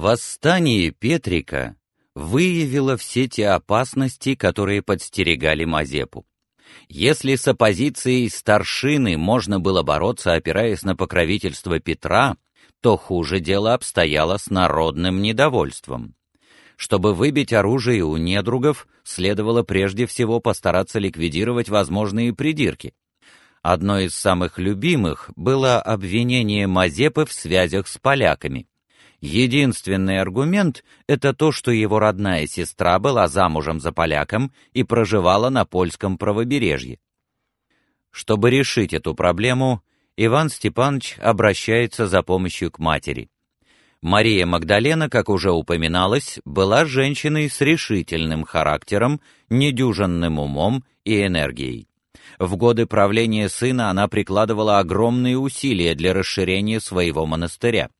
Восстание Петрика выявило все те опасности, которые подстерегали Мазепу. Если с оппозицией старшины можно было бороться, опираясь на покровительство Петра, то хуже дело обстояло с народным недовольством. Чтобы выбить оружие у недругов, следовало прежде всего постараться ликвидировать возможные придирки. Одно из самых любимых было обвинение Мазепы в связях с поляками. Единственный аргумент — это то, что его родная сестра была замужем за поляком и проживала на польском правобережье. Чтобы решить эту проблему, Иван Степанович обращается за помощью к матери. Мария Магдалена, как уже упоминалось, была женщиной с решительным характером, недюжинным умом и энергией. В годы правления сына она прикладывала огромные усилия для расширения своего монастыря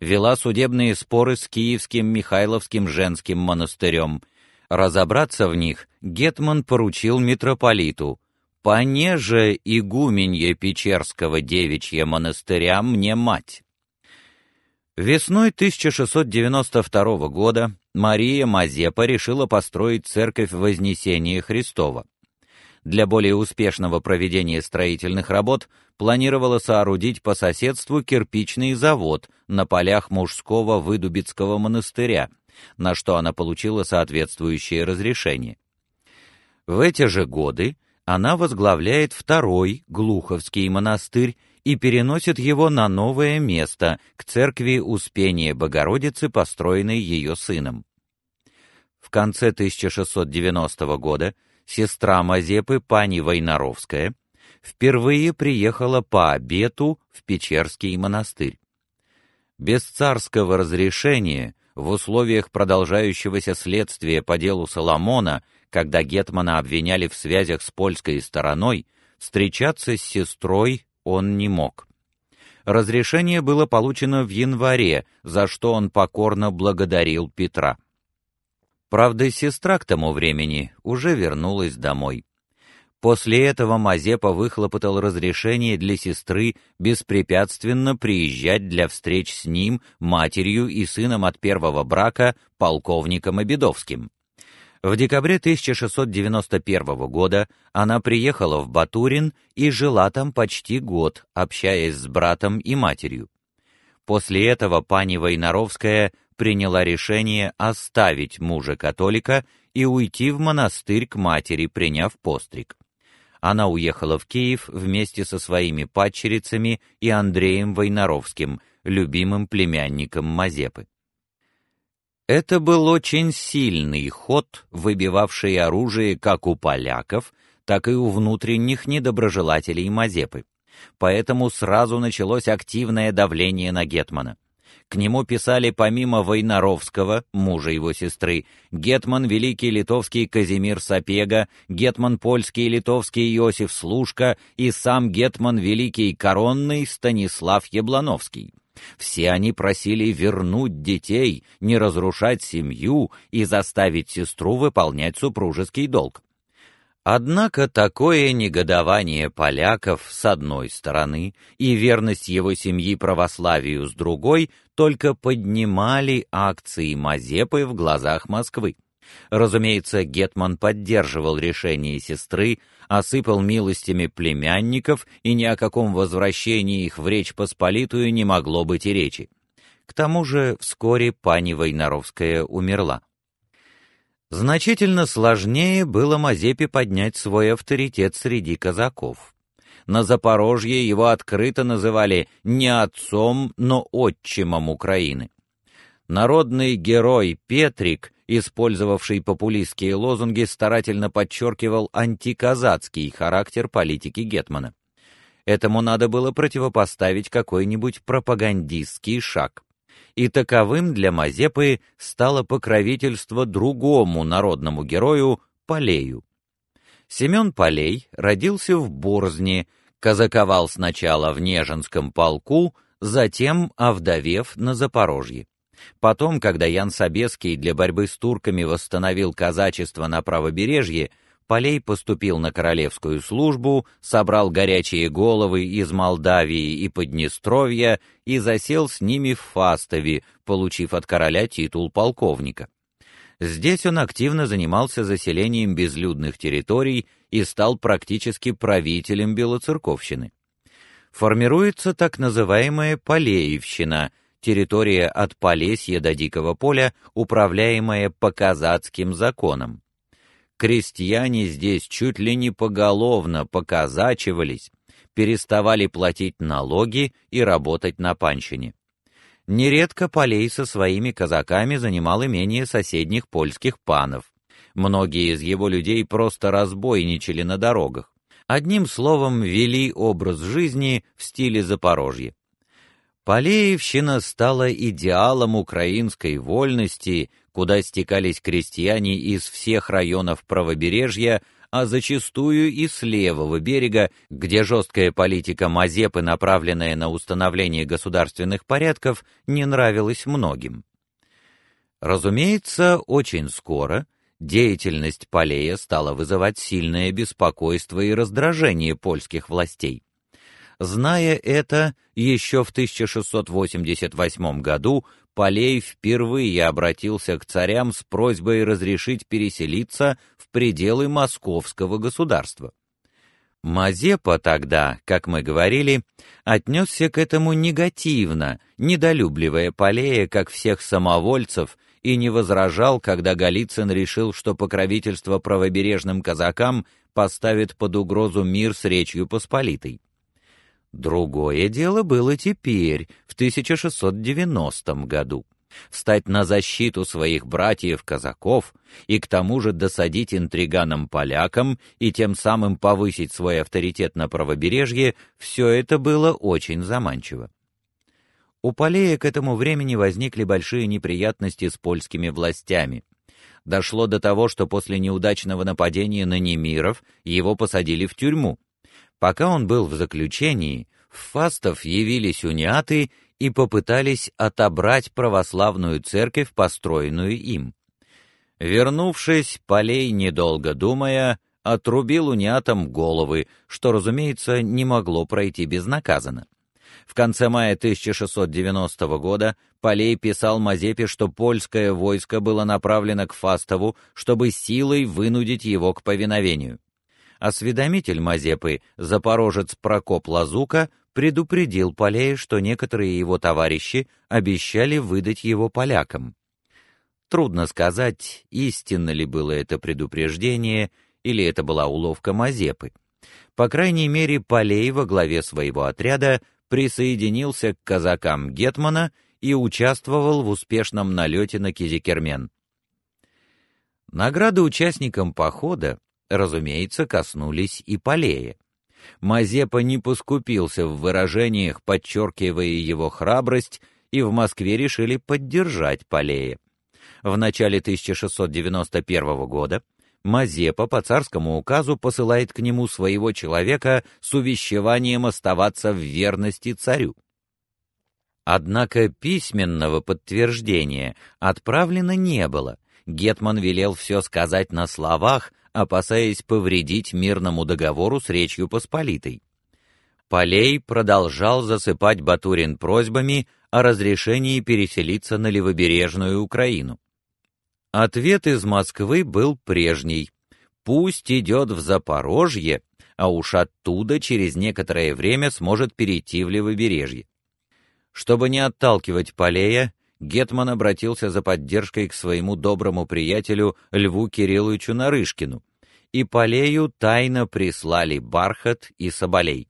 вела судебные споры с Киевским Михайловским женским монастырем. Разобраться в них гетман поручил митрополиту. «Понеже игуменье Печерского девичья монастыря мне мать». Весной 1692 года Мария Мазепа решила построить церковь Вознесения Христова для более успешного проведения строительных работ планировала соорудить по соседству кирпичный завод на полях мужского Выдубицкого монастыря, на что она получила соответствующее разрешение. В эти же годы она возглавляет второй Глуховский монастырь и переносит его на новое место, к церкви Успения Богородицы, построенной ее сыном. В конце 1690 года сестра Мазепы, пани Войнаровская, впервые приехала по обету в Печерский монастырь. Без царского разрешения, в условиях продолжающегося следствия по делу Соломона, когда гетмана обвиняли в связях с польской стороной, встречаться с сестрой он не мог. Разрешение было получено в январе, за что он покорно благодарил Петра. Правда, сестра к тому времени уже вернулась домой. После этого Мазепа выхлопотал разрешение для сестры беспрепятственно приезжать для встреч с ним, матерью и сыном от первого брака, полковником Обедовским. В декабре 1691 года она приехала в Батурин и жила там почти год, общаясь с братом и матерью. После этого пани Войнаровская приняла решение оставить мужа-католика и уйти в монастырь к матери, приняв постриг. Она уехала в Киев вместе со своими падчерицами и Андреем Войнаровским, любимым племянником Мазепы. Это был очень сильный ход, выбивавший оружие как у поляков, так и у внутренних недоброжелателей Мазепы. Поэтому сразу началось активное давление на гетмана. К нему писали помимо Войнаровского, мужа его сестры, гетман великий литовский Казимир Сапега, гетман польский и литовский Иосиф Слушка и сам гетман великий коронный Станислав Яблановский. Все они просили вернуть детей, не разрушать семью и заставить сестру выполнять супружеский долг. Однако такое негодование поляков с одной стороны и верность его семьи православию с другой только поднимали акции Мазепы в глазах Москвы. Разумеется, гетман поддерживал решение сестры, осыпал милостями племянников, и ни о каком возвращении их в Речь Посполитую не могло быть и речи. К тому же вскоре пани Войнаровская умерла. Значительно сложнее было Мазепе поднять свой авторитет среди казаков. На Запорожье его открыто называли не отцом, но отчимом Украины. Народный герой Петрик, использовавший популистские лозунги, старательно подчеркивал антиказацкий характер политики гетмана. Этому надо было противопоставить какой-нибудь пропагандистский шаг и таковым для Мазепы стало покровительство другому народному герою Полею. Семен Полей родился в Борзне, казаковал сначала в Нежинском полку, затем, овдовев, на Запорожье. Потом, когда Ян Собеский для борьбы с турками восстановил казачество на правобережье, Полей поступил на королевскую службу, собрал горячие головы из Молдавии и Поднестровья и засел с ними в Фастове, получив от короля титул полковника. Здесь он активно занимался заселением безлюдных территорий и стал практически правителем Белоцерковщины. Формируется так называемая Полеевщина, территория от Полесья до Дикого поля, управляемая по казацким законам. Крестьяне здесь чуть ли не поголовно показачивались, переставали платить налоги и работать на панщине. Нередко Полей со своими казаками занимал имение соседних польских панов. Многие из его людей просто разбойничали на дорогах. Одним словом, вели образ жизни в стиле Запорожья. Полеевщина стала идеалом украинской вольности, куда стекались крестьяне из всех районов правобережья, а зачастую и с левого берега, где жесткая политика Мазепы, направленная на установление государственных порядков, не нравилась многим. Разумеется, очень скоро деятельность Полея стала вызывать сильное беспокойство и раздражение польских властей. Зная это, еще в 1688 году Полей впервые обратился к царям с просьбой разрешить переселиться в пределы московского государства. Мазепа тогда, как мы говорили, отнесся к этому негативно, недолюбливая Полея как всех самовольцев и не возражал, когда Голицын решил, что покровительство правобережным казакам поставит под угрозу мир с Речью Посполитой. Другое дело было теперь, в 1690 году. Встать на защиту своих братьев-казаков и к тому же досадить интриганам-полякам и тем самым повысить свой авторитет на правобережье, все это было очень заманчиво. У Полея к этому времени возникли большие неприятности с польскими властями. Дошло до того, что после неудачного нападения на немиров его посадили в тюрьму. Пока он был в заключении, в Фастов явились униаты и попытались отобрать православную церковь, построенную им. Вернувшись, Полей, недолго думая, отрубил униатам головы, что, разумеется, не могло пройти безнаказанно. В конце мая 1690 года Полей писал Мазепе, что польское войско было направлено к Фастову, чтобы силой вынудить его к повиновению осведомитель Мазепы, запорожец Прокоп Лазука, предупредил Полея, что некоторые его товарищи обещали выдать его полякам. Трудно сказать, истинно ли было это предупреждение или это была уловка Мазепы. По крайней мере, Полей во главе своего отряда присоединился к казакам гетмана и участвовал в успешном налете на Кизикермен. Награды участникам похода разумеется, коснулись и Полея. Мазепа не поскупился в выражениях, подчеркивая его храбрость, и в Москве решили поддержать Полея. В начале 1691 года Мазепа по царскому указу посылает к нему своего человека с увещеванием оставаться в верности царю. Однако письменного подтверждения отправлено не было. Гетман велел все сказать на словах, опасаясь повредить мирному договору с Речью Посполитой. Полей продолжал засыпать Батурин просьбами о разрешении переселиться на левобережную Украину. Ответ из Москвы был прежний: пусть идет в Запорожье, а уж оттуда через некоторое время сможет перейти в левобережье. Чтобы не отталкивать Полея, Гетман обратился за поддержкой к своему доброму приятелю Льву Кирилловичу Нарышкину, и Полею тайно прислали бархат и соболей.